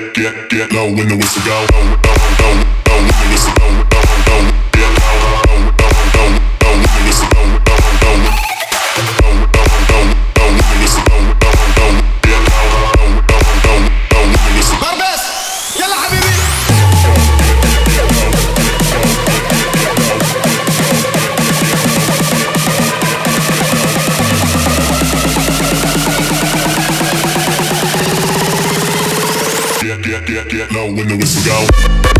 get, get, get low when the whistle go. Low, low, low, low, when the whistle go. Low, low. get, get low when the whistle go.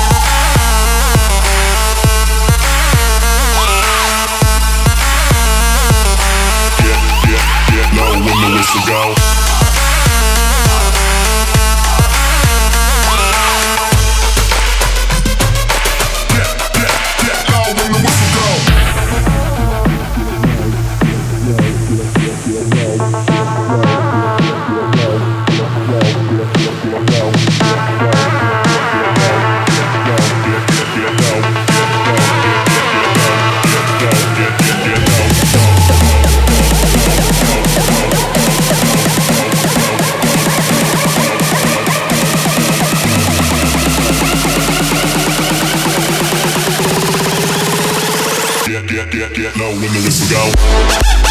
get, get, get, no women, listen, go.